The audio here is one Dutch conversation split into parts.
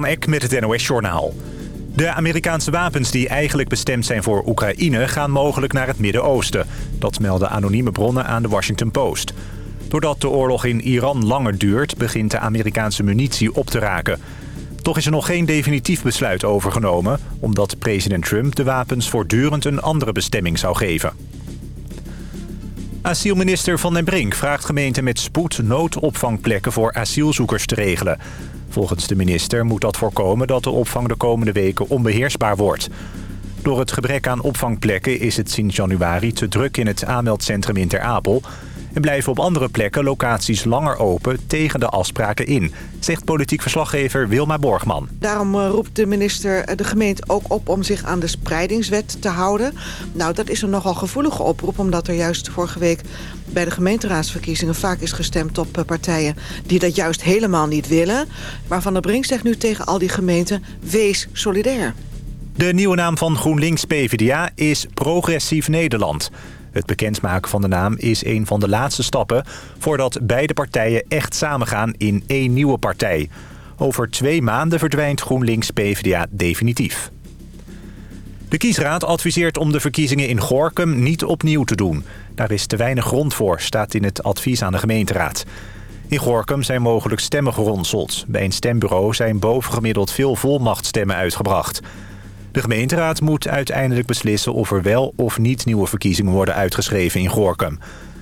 Van Eck met het NOS-journaal. De Amerikaanse wapens die eigenlijk bestemd zijn voor Oekraïne... gaan mogelijk naar het Midden-Oosten. Dat melden anonieme bronnen aan de Washington Post. Doordat de oorlog in Iran langer duurt... begint de Amerikaanse munitie op te raken. Toch is er nog geen definitief besluit overgenomen... omdat president Trump de wapens voortdurend een andere bestemming zou geven. Asielminister Van den Brink vraagt gemeenten met spoed noodopvangplekken voor asielzoekers te regelen. Volgens de minister moet dat voorkomen dat de opvang de komende weken onbeheersbaar wordt. Door het gebrek aan opvangplekken is het sinds januari te druk in het aanmeldcentrum in Ter Apel... en blijven op andere plekken locaties langer open tegen de afspraken in... zegt politiek verslaggever Wilma Borgman. Daarom eh, roept de minister de gemeente ook op om zich aan de spreidingswet te houden. Nou, dat is een nogal gevoelige oproep, omdat er juist vorige week bij de gemeenteraadsverkiezingen vaak is gestemd op eh, partijen die dat juist helemaal niet willen. Waarvan de Brink zegt nu tegen al die gemeenten, wees solidair. De nieuwe naam van GroenLinks-PVDA is Progressief Nederland. Het bekendmaken van de naam is een van de laatste stappen... voordat beide partijen echt samengaan in één nieuwe partij. Over twee maanden verdwijnt GroenLinks-PVDA definitief. De kiesraad adviseert om de verkiezingen in Gorkum niet opnieuw te doen. Daar is te weinig grond voor, staat in het advies aan de gemeenteraad. In Gorkum zijn mogelijk stemmen geronseld. Bij een stembureau zijn bovengemiddeld veel volmachtstemmen uitgebracht. De gemeenteraad moet uiteindelijk beslissen of er wel of niet nieuwe verkiezingen worden uitgeschreven in Gorkum.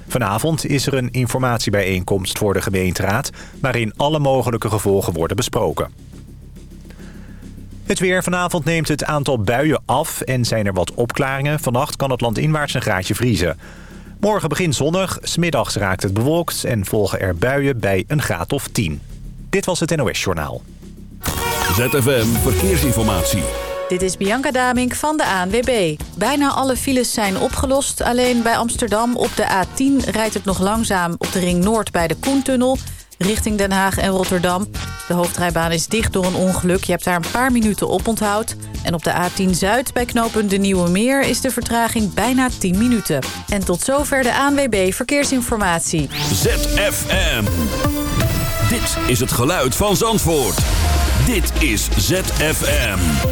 Vanavond is er een informatiebijeenkomst voor de gemeenteraad... waarin alle mogelijke gevolgen worden besproken. Het weer. Vanavond neemt het aantal buien af en zijn er wat opklaringen. Vannacht kan het land inwaarts een graadje vriezen. Morgen begint zonnig, smiddags raakt het bewolkt... en volgen er buien bij een graad of 10. Dit was het NOS Journaal. ZFM Verkeersinformatie. Dit is Bianca Damink van de ANWB. Bijna alle files zijn opgelost. Alleen bij Amsterdam op de A10 rijdt het nog langzaam op de Ring Noord bij de Koentunnel... richting Den Haag en Rotterdam. De hoofdrijbaan is dicht door een ongeluk. Je hebt daar een paar minuten op onthoud. En op de A10 Zuid bij knooppunt De Nieuwe Meer... is de vertraging bijna 10 minuten. En tot zover de ANWB Verkeersinformatie. ZFM. Dit is het geluid van Zandvoort. Dit is ZFM.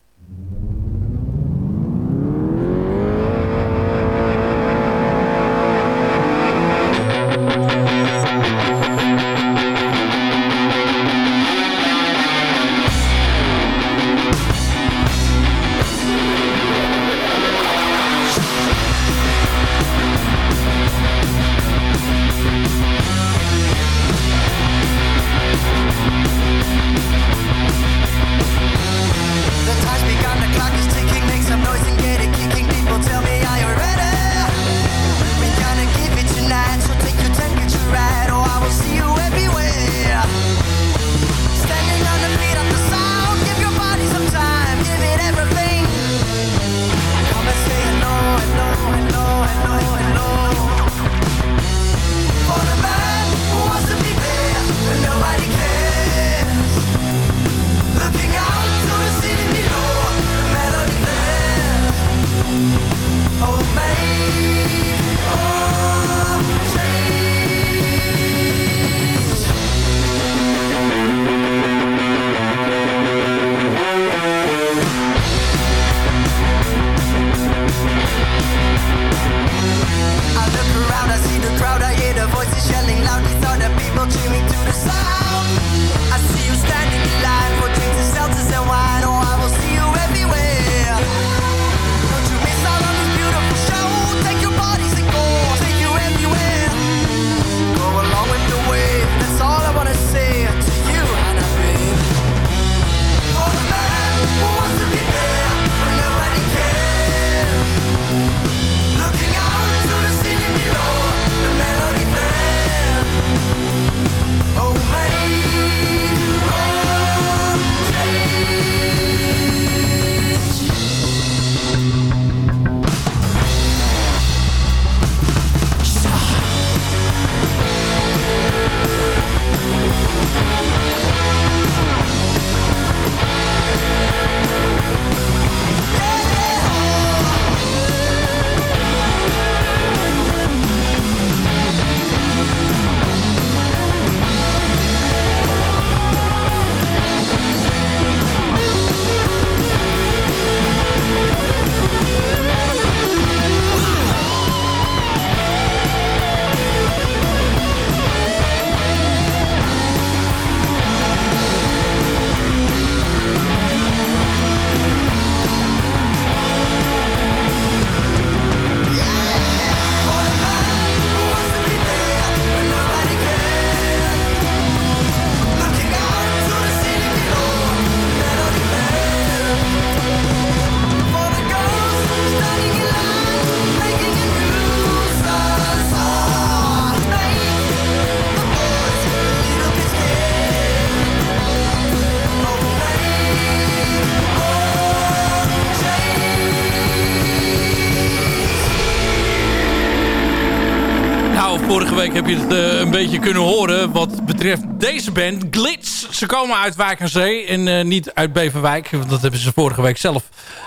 Heb je het uh, een beetje kunnen horen wat betreft deze band. Glitz, ze komen uit Wijk Zee en uh, niet uit Beverwijk. Dat hebben ze vorige week zelf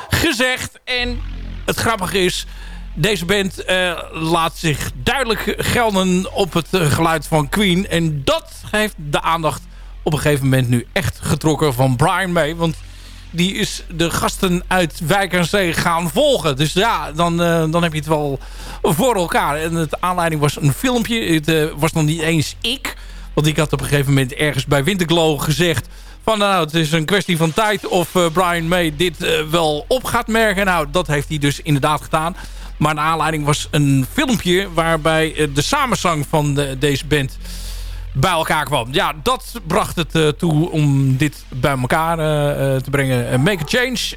gezegd. En het grappige is, deze band uh, laat zich duidelijk gelden op het geluid van Queen. En dat heeft de aandacht op een gegeven moment nu echt getrokken van Brian May. Want die is de gasten uit Wijk aan Zee gaan volgen. Dus ja, dan, uh, dan heb je het wel voor elkaar. En het aanleiding was een filmpje. Het uh, was nog niet eens ik. Want ik had op een gegeven moment ergens bij Winterglow gezegd... van nou, het is een kwestie van tijd of uh, Brian May dit wel op gaat merken. Nou, dat heeft hij dus inderdaad gedaan. Maar de aanleiding was een filmpje waarbij de samenzang van de, deze band bij elkaar kwam. Ja, dat bracht het uh, toe om dit bij elkaar uh, te brengen. make a change.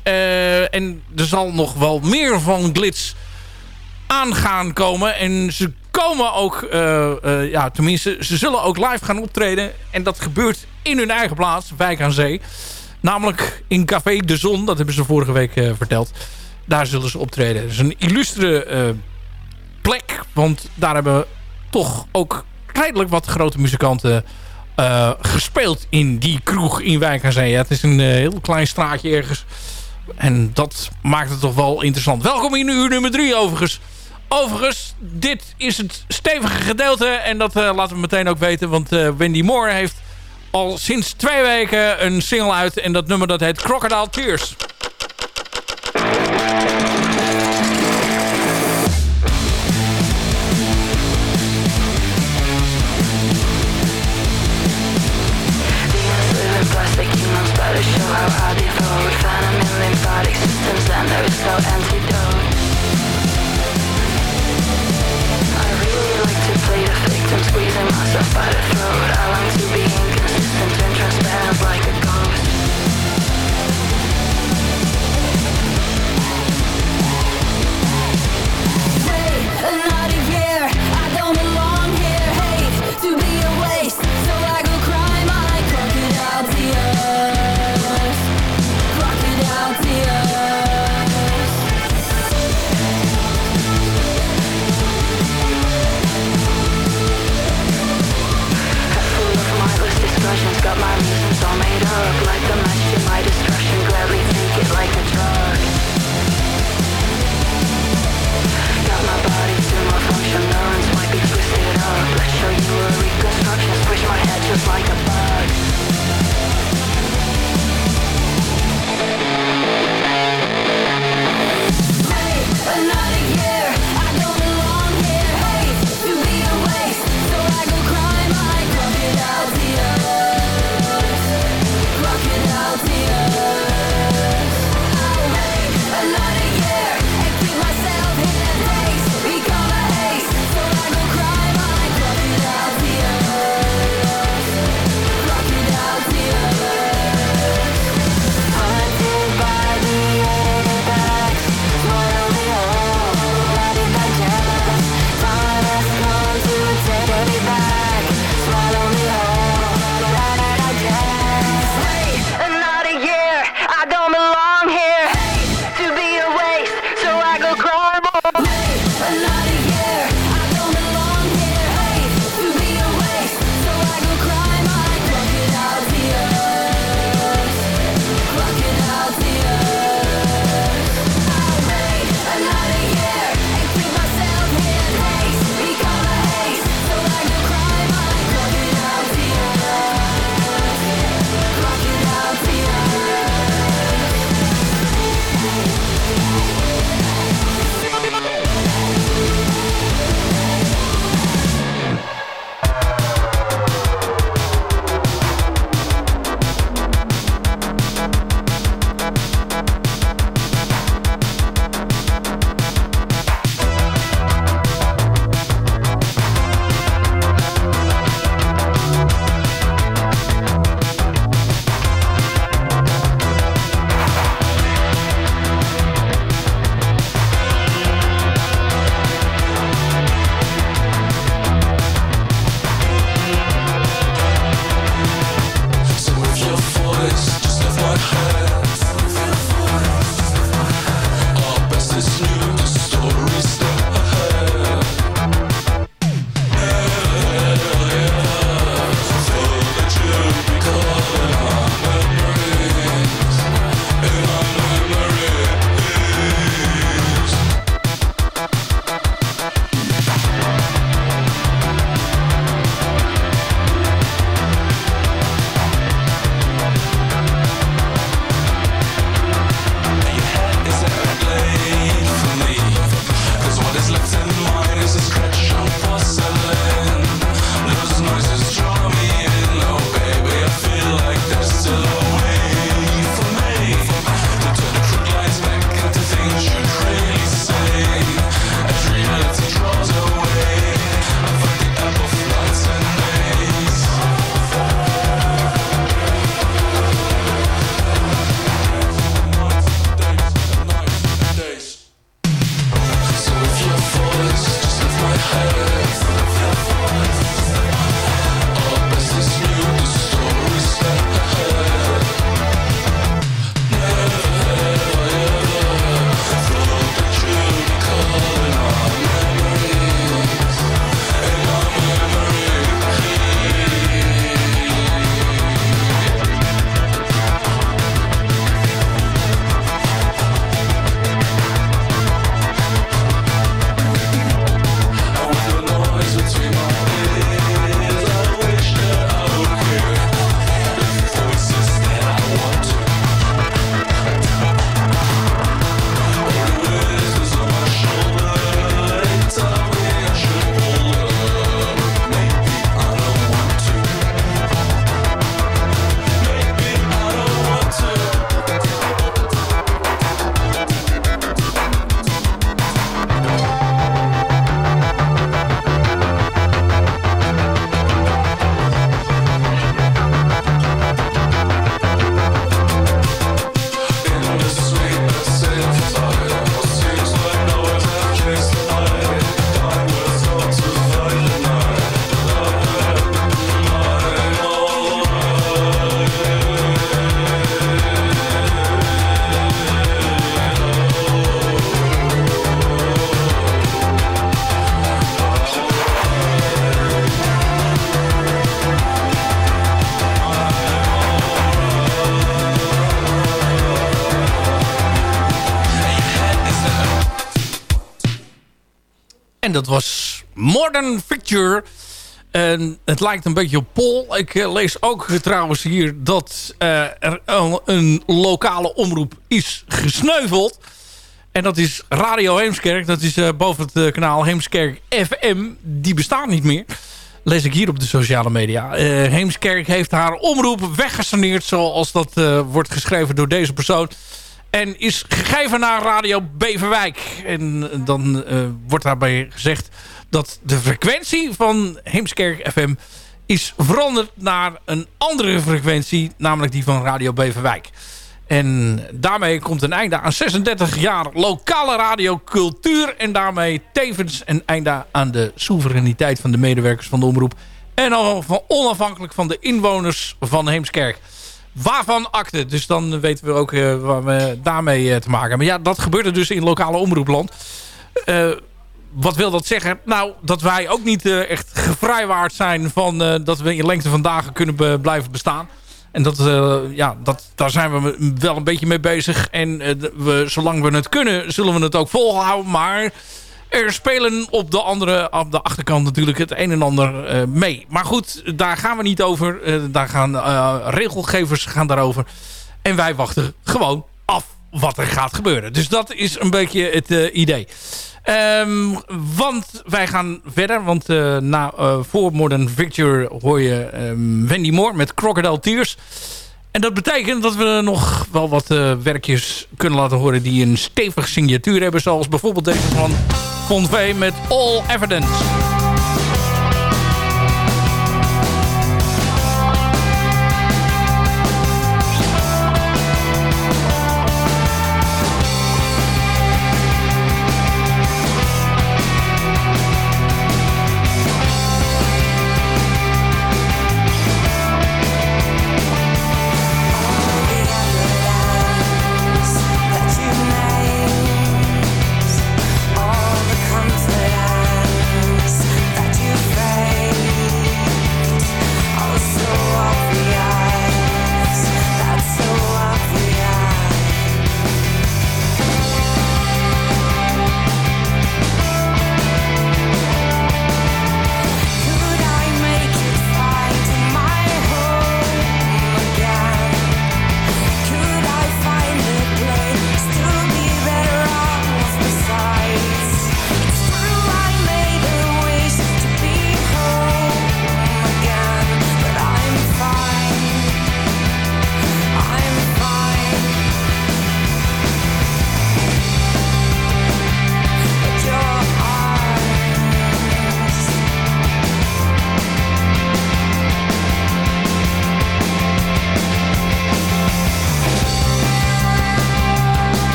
En er zal nog wel meer van Glitz aan gaan komen. En ze komen ook, ja, tenminste, ze zullen ook live gaan optreden. En dat gebeurt in hun eigen plaats, Wijk aan Zee. Namelijk in Café De Zon, dat hebben ze vorige week verteld. Daar zullen ze optreden. Het is een illustere plek, want daar hebben toch ook wat grote muzikanten uh, gespeeld in die kroeg in Wijk aan Zee. Het is een uh, heel klein straatje ergens. En dat maakt het toch wel interessant. Welkom in uur nummer drie overigens. Overigens, dit is het stevige gedeelte. En dat uh, laten we meteen ook weten. Want Wendy Moore heeft al sinds twee weken een single uit. En dat nummer dat heet Crocodile Tears. Modern Picture. En het lijkt een beetje op Pol. Ik lees ook trouwens hier dat er een lokale omroep is gesneuveld. En dat is Radio Heemskerk. Dat is boven het kanaal Heemskerk FM. Die bestaat niet meer lees ik hier op de sociale media. Uh, Heemskerk heeft haar omroep weggesaneerd... zoals dat uh, wordt geschreven door deze persoon. En is gegeven naar Radio Beverwijk. En dan uh, wordt daarbij gezegd dat de frequentie van Heemskerk FM... is veranderd naar een andere frequentie, namelijk die van Radio Beverwijk. En daarmee komt een einde aan 36 jaar lokale radiocultuur. En daarmee tevens een einde aan de soevereiniteit van de medewerkers van de omroep. En onafhankelijk van de inwoners van Heemskerk. Waarvan akte. Dus dan weten we ook uh, waar we daarmee uh, te maken hebben. Ja, dat gebeurde dus in lokale omroepland. Uh, wat wil dat zeggen? Nou, dat wij ook niet echt gevrijwaard zijn van dat we in lengte van dagen kunnen blijven bestaan. En dat, uh, ja, dat, daar zijn we wel een beetje mee bezig. En we, zolang we het kunnen, zullen we het ook volhouden. Maar er spelen op de, andere, op de achterkant natuurlijk het een en ander mee. Maar goed, daar gaan we niet over. daar gaan regelgevers gaan daarover. En wij wachten gewoon af wat er gaat gebeuren. Dus dat is een beetje het idee. Um, want wij gaan verder. Want uh, na uh, voor Modern Victor hoor je um, Wendy Moore met Crocodile Tears. En dat betekent dat we nog wel wat uh, werkjes kunnen laten horen... die een stevige signatuur hebben. Zoals bijvoorbeeld deze van Von met All Evidence.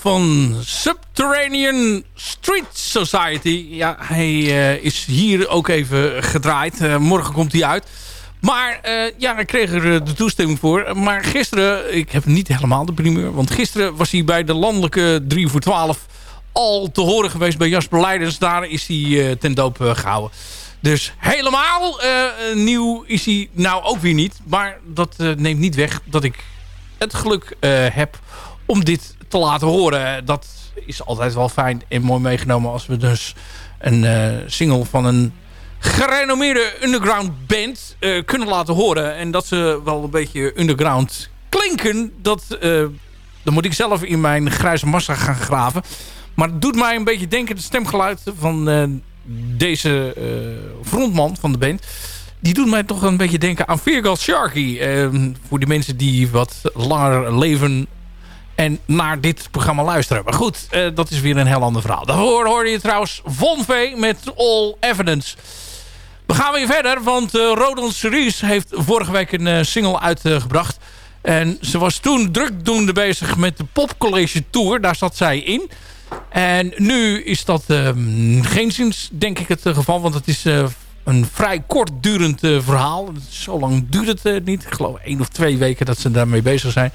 Van Subterranean Street Society. Ja, hij eh, is hier ook even gedraaid. Eh, morgen komt hij uit. Maar eh, ja, ik kreeg er de toestemming voor. Maar gisteren, ik heb niet helemaal de primeur. Want gisteren was hij bij de landelijke 3 voor 12 al te horen geweest bij Jasper Leidens. Daar is hij ten doop eh, gehouden. Dus helemaal nieuw is hij nou ook weer niet. Maar dat neemt niet weg dat ik het geluk heb om dit te laten horen. Dat is altijd wel fijn en mooi meegenomen als we dus een eh, single van een gerenommeerde underground band eh, kunnen laten horen. En dat ze wel een beetje underground klinken. Dat, eh, dan moet ik zelf in mijn grijze massa gaan graven. Maar het doet mij een beetje denken, het stemgeluid van deze frontman van de band. Die doet mij toch een beetje denken aan Virgal Sharky. Eh, voor die mensen die wat langer leven en naar dit programma luisteren. Maar goed, eh, dat is weer een heel ander verhaal. Daarvoor hoorde je trouwens Von V met All Evidence. We gaan weer verder, want uh, Rodon Cerise heeft vorige week een eh, single uitgebracht. En ze was toen drukdoende bezig met de Popcollege Tour. Daar zat zij in. En nu is dat ehm, geen zins, denk ik, het eh, geval. Want het is eh, een vrij kortdurend eh, verhaal. Zo lang duurt het eh, niet. Ik geloof één of twee weken dat ze daarmee bezig zijn.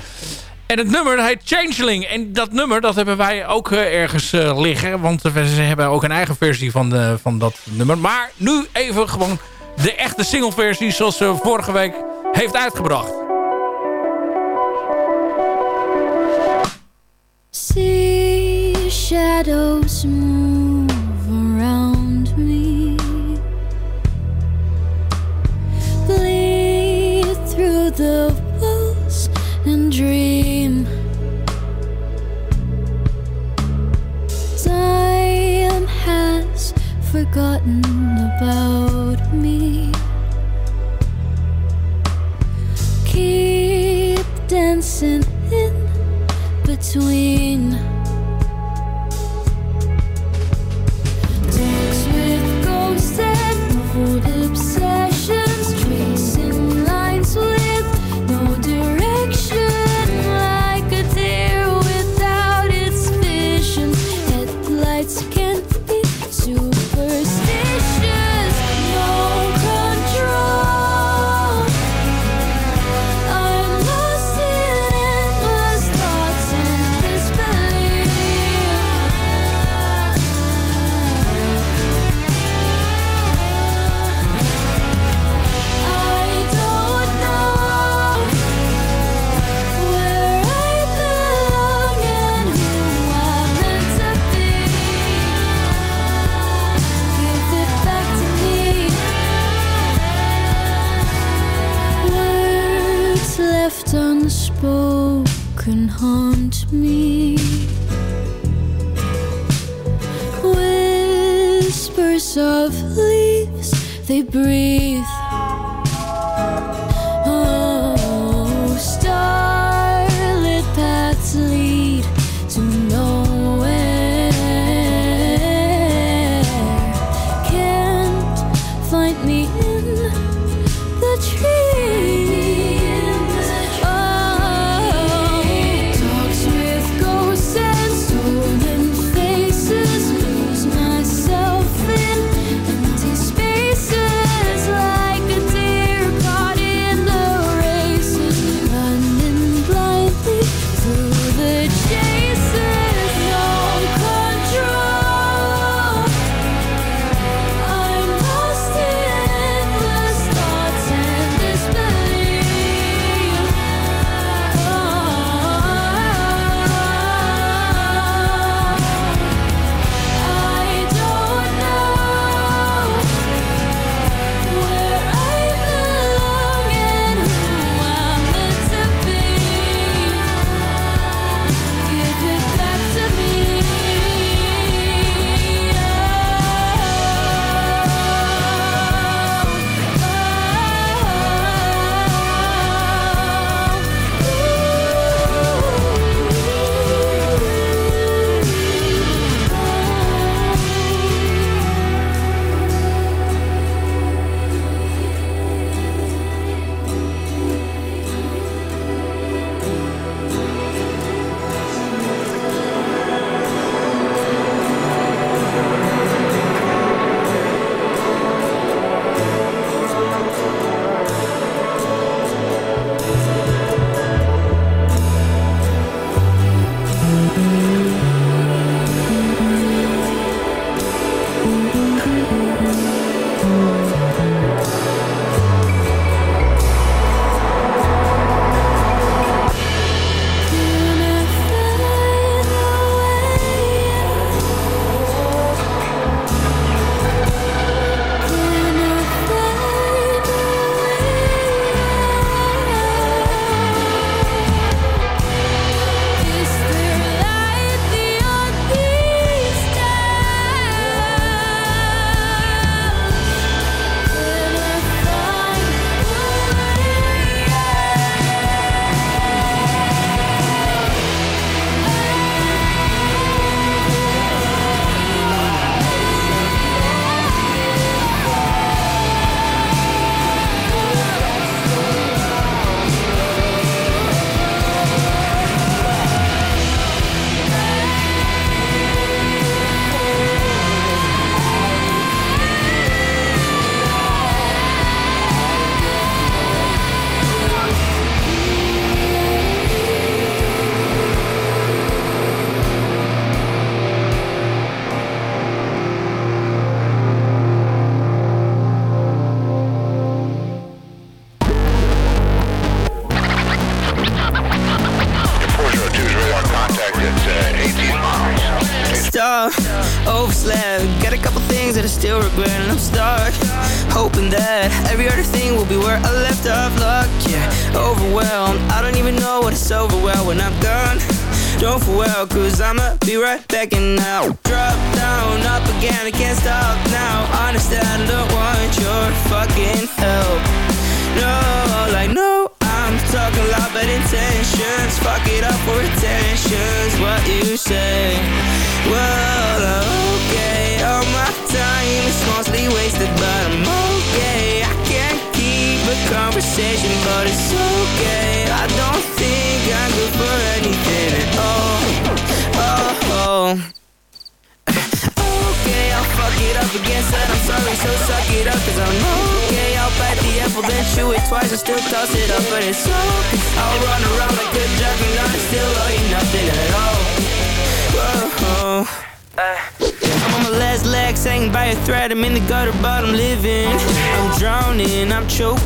En het nummer heet Changeling. En dat nummer dat hebben wij ook eh, ergens eh, liggen. Want ze hebben ook een eigen versie van, eh, van dat nummer. Maar nu even gewoon de echte singleversie zoals ze vorige week heeft uitgebracht. See shadows move forgotten about me. Keep dancing in between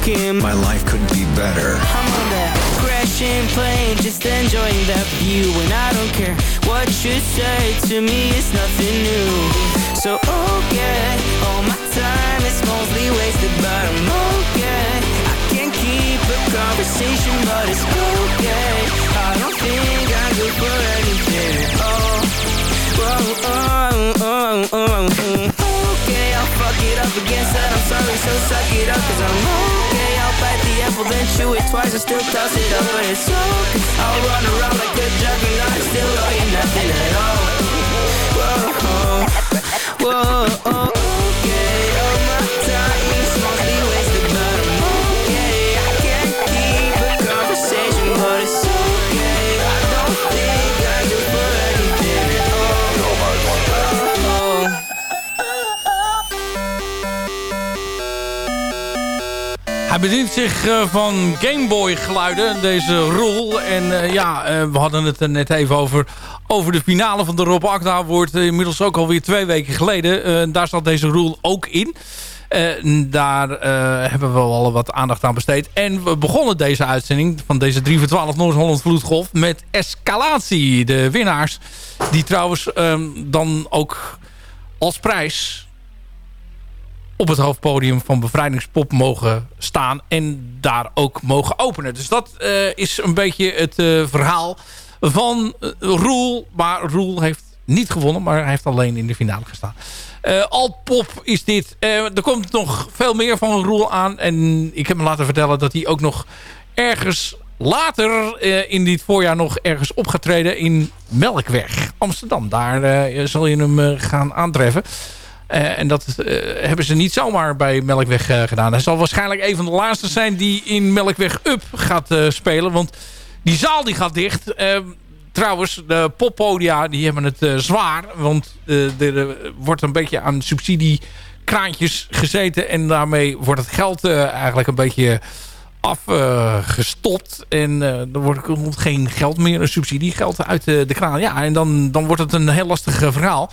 broken. My life could be better. I'm on that crashing plane, just enjoying that view. And I don't care what you say to me, it's nothing new. So, okay, all my time is mostly wasted, but I'm okay. I can't keep a conversation, but it's okay. I don't think I'm good for anything. Oh, oh, oh, oh, oh, oh. Okay, I'll fuck it up again, said I'm sorry, so suck it up, cause I'm okay it twice and still toss it up But it's okay I'll run around like a juggernaut Still owe you nothing at all. Whoa, whoa, Hij bedient zich eh, van Gameboy geluiden, deze rol. En eh, ja, eh, we hadden het er net even over, over de finale van de Rob Akda. Wordt inmiddels ook alweer twee weken geleden. Daar zat deze rol ook in. Daar hebben we al wat aandacht aan besteed. En we begonnen deze uitzending van deze 3 voor 12 Noord-Holland Vloedgolf met Escalatie. De winnaars, die trouwens ehm, dan ook als prijs op het hoofdpodium van Bevrijdingspop mogen staan en daar ook mogen openen. Dus dat eh, is een beetje het eh, verhaal van eh, Roel. Maar Roel heeft niet gewonnen, maar hij heeft alleen in de finale gestaan. Eh Altpop is dit. Er komt nog veel meer van Roel aan. En ik heb me laten vertellen dat hij ook nog ergens later in dit voorjaar nog ergens opgetreden in Melkweg, Amsterdam. Daar zal je hem gaan aantreffen. Eh, en dat eh, hebben ze niet zomaar bij Melkweg eh, gedaan. Hij zal waarschijnlijk een van de laatste zijn die in Melkweg Up gaat spelen. Want die zaal die gaat dicht. Eh, trouwens, de poppodia die hebben het zwaar. Want er wordt een beetje aan subsidiekraantjes gezeten. En daarmee wordt het geld eigenlijk een beetje afgestopt. en eh, er wordt komt geen geld meer, een subsidiegeld uit de, kraan. Ja, en dan, dan wordt het een heel lastig verhaal.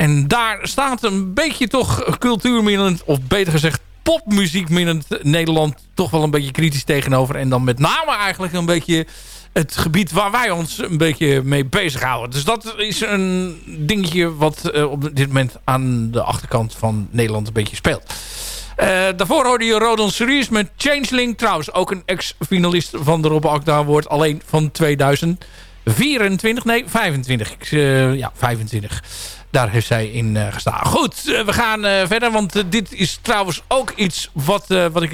En daar staat een beetje toch cultuurminnend, of beter gezegd popmuziekminnend Nederland toch wel een beetje kritisch tegenover. En dan met name eigenlijk een beetje het gebied waar wij ons een beetje mee bezighouden. Dus dat is een dingetje wat eh, op dit moment aan de achterkant van Nederland een beetje speelt. Eh, daarvoor hoorde je Rodon Series met Changeling. Trouwens ook een ex-finalist van de Rob Akda Award. Alleen van 2024. Nee, 25. Ik, eh, ja, 25. Daar heeft zij in eh, gestaan. Goed, eh, we gaan eh, verder. Want dit is trouwens ook iets wat, wat ik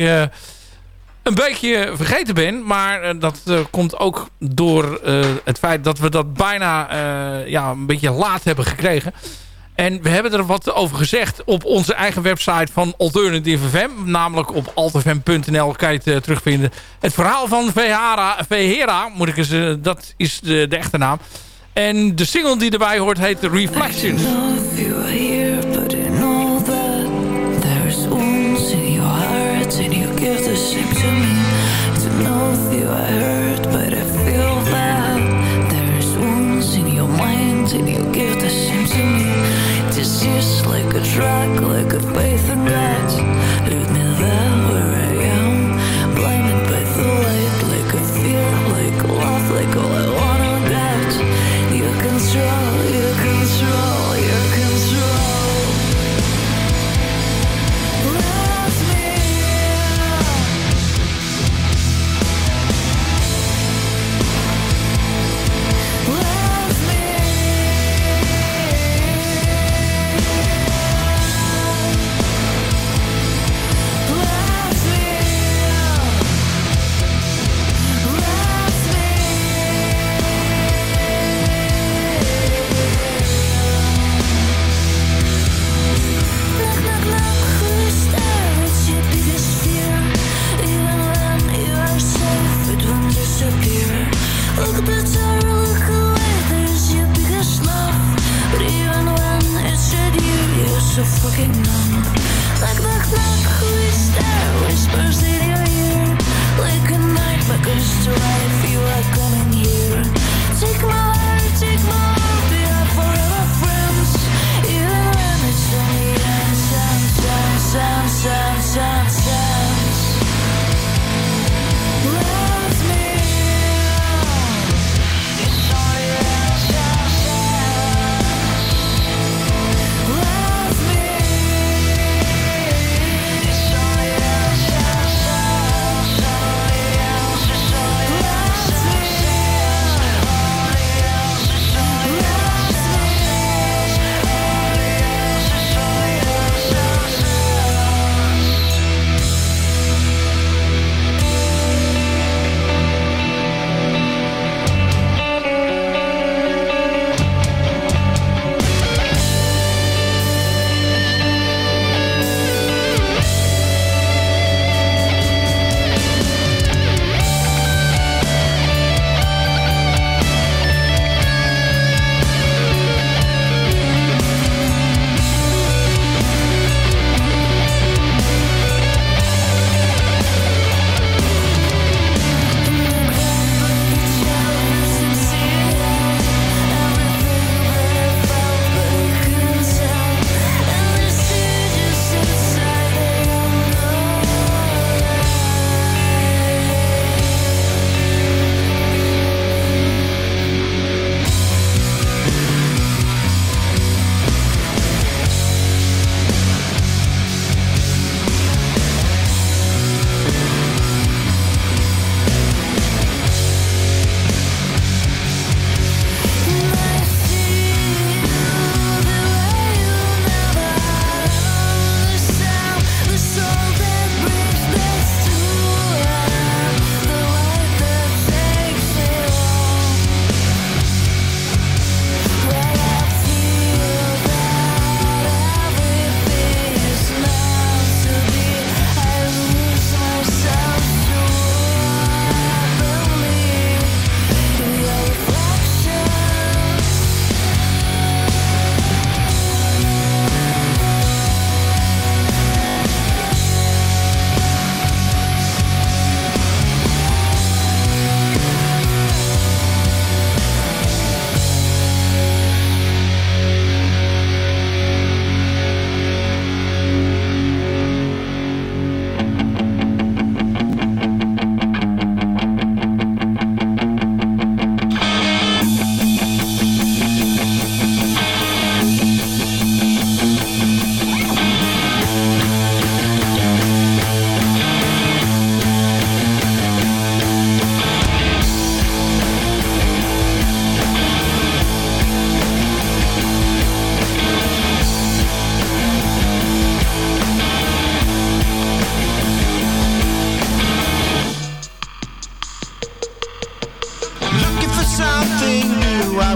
een beetje vergeten ben. Maar dat komt ook door het feit dat we dat bijna ja, een beetje laat hebben gekregen. En we hebben er wat over gezegd op onze eigen website van Alternative FM. Namelijk op altfm.nl kan je het terugvinden. Het verhaal van Vehara, Vehera, moet ik eens, dat is de, de echte naam. En de single die erbij hoort heet Reflections.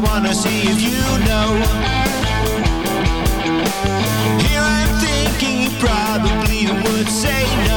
Wanna see if you know. Here I'm thinking you probably would say no.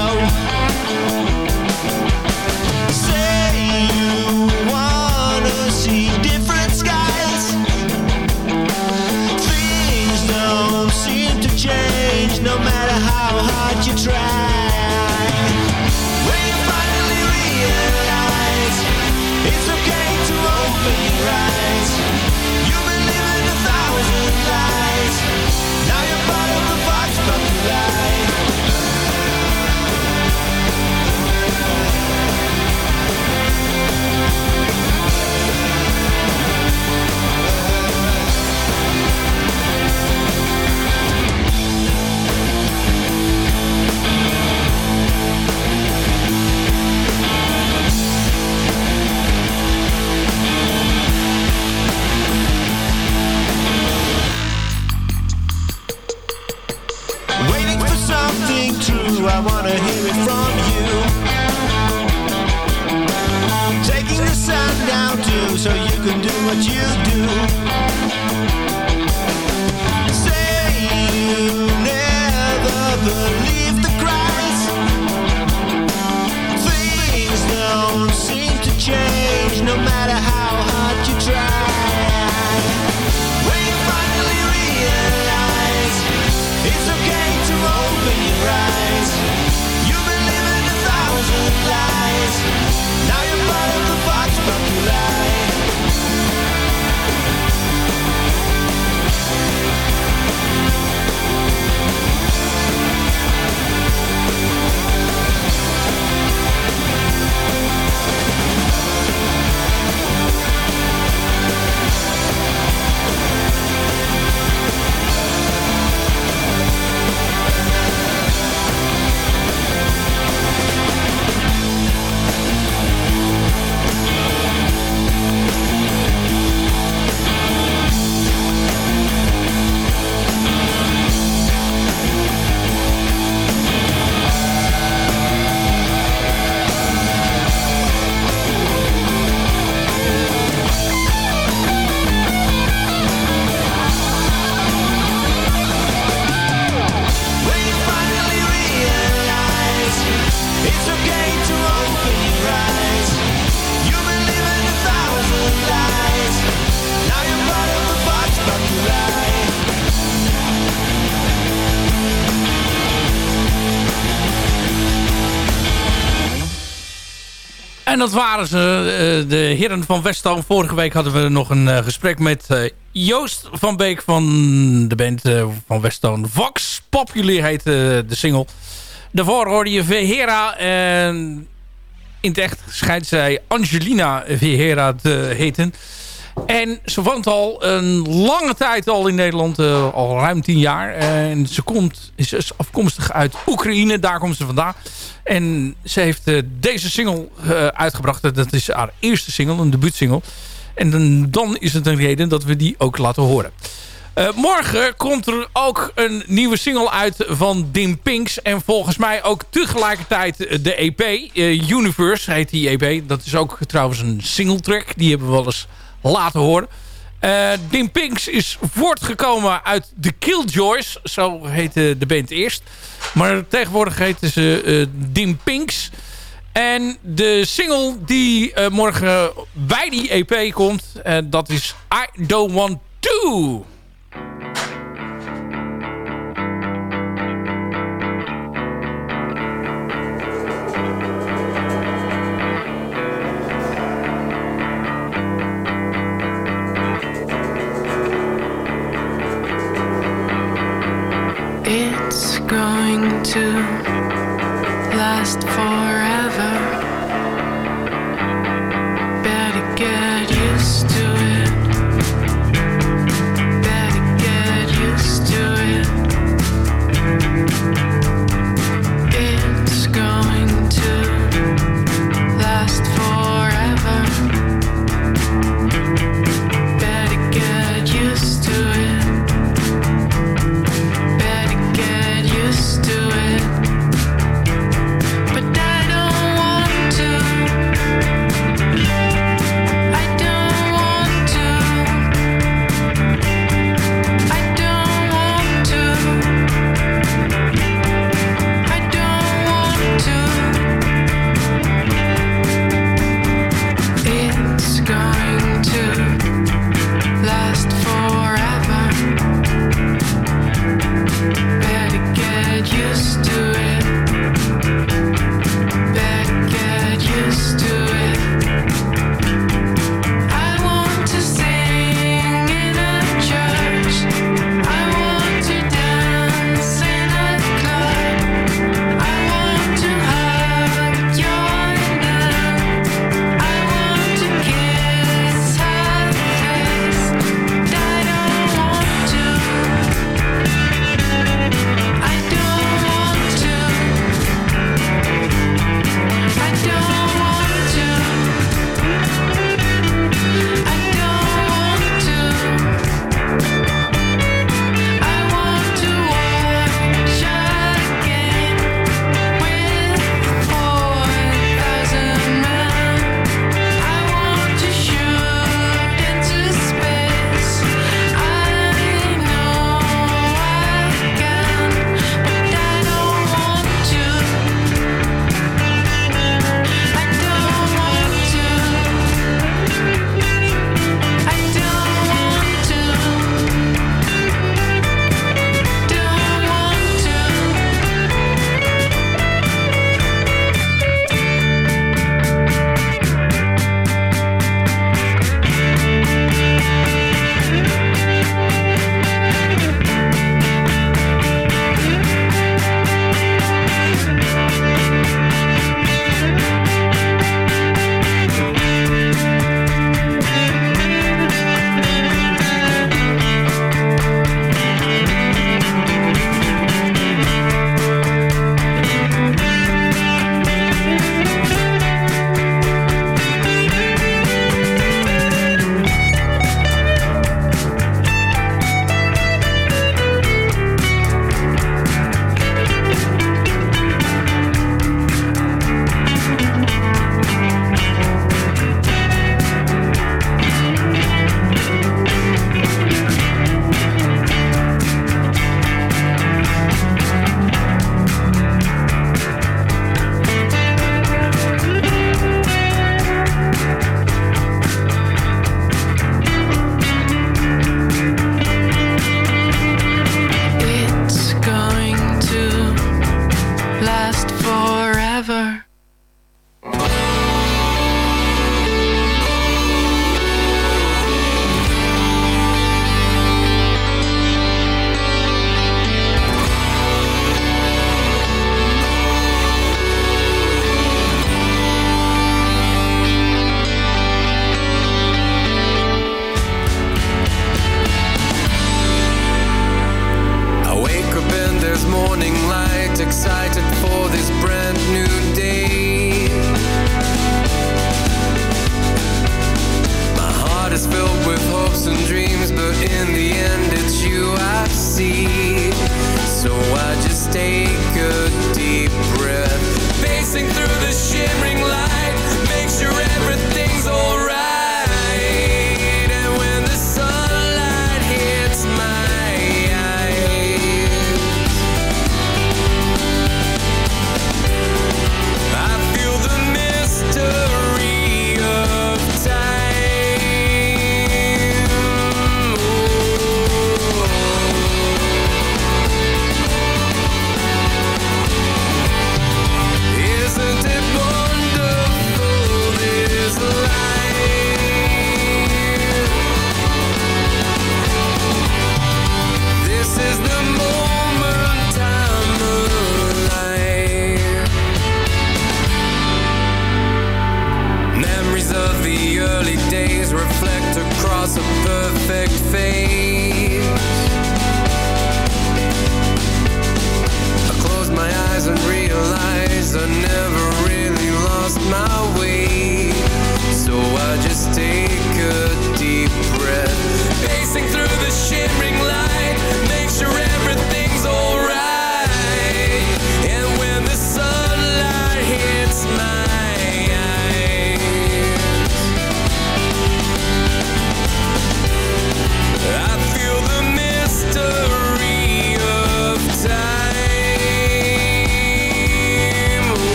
I wanna hear it from you. Taking the sun down too, so you can do what you do. Say you never believe dat waren ze, eh, de heren van Westtown. Vorige week hadden we nog een eh, gesprek met eh, Joost van Beek van de band van Westtown. Vox Popular heet de single. Daarvoor hoorde je Vehera en in het echt schijnt zij Angelina Vehera te heten. En ze woont al een lange tijd al in Nederland, eh, al ruim tien jaar. En ze komt, is afkomstig uit Oekraïne, daar komt ze vandaan. En ze heeft eh, deze single eh, uitgebracht. Dat is haar eerste single, een debuutsingle. En dan, dan is het een reden dat we die ook laten horen. Morgen komt er ook een nieuwe single uit van Dim Pinks. En volgens mij ook tegelijkertijd de EP. Universe heet die EP. Dat is ook trouwens een single track. Die hebben we wel eens laten horen. Eh Dim Pinks is voortgekomen uit The Killjoys. Zo heette de band eerst. Maar tegenwoordig heten ze eh, Dim Pinks. En de single die eh, morgen bij die EP komt... dat is I Don't Want To.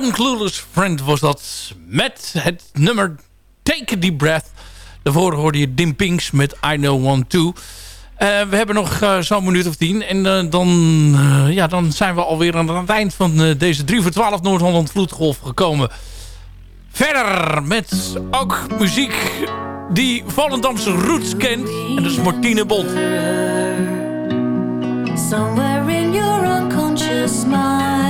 One Clueless Friend was dat met het nummer Take Deep Breath. Daarvoor hoorde je Dim Pinks met I Know One Too. Eh, we hebben nog eh, zo'n minuut of tien. En eh, dan, ja, dan zijn we alweer aan het eind van deze 3 voor 12 Noord-Holland Vloedgolf gekomen. Verder met ook muziek die Volendamse roots kent. En dat is Martine Bot. Somewhere in your unconscious mind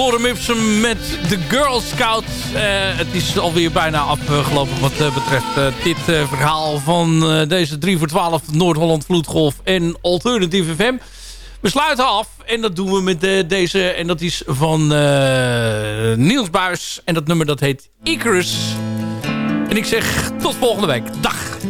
Lorem met de Girl Scout. Eh, het is alweer bijna afgelopen wat eh, betreft eh, dit verhaal van deze 3 voor 12 Noord-Holland Vloedgolf en Alternative FM. We sluiten af en dat doen we met deze en dat is van Niels Buis. En dat nummer dat heet Icarus. En ik zeg tot volgende week. Dag!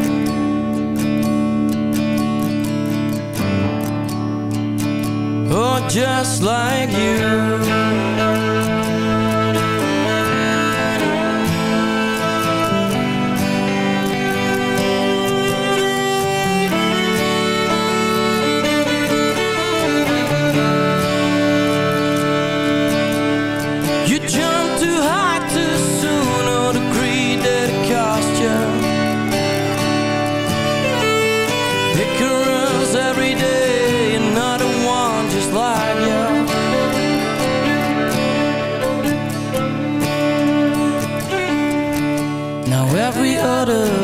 Oh, just like you. You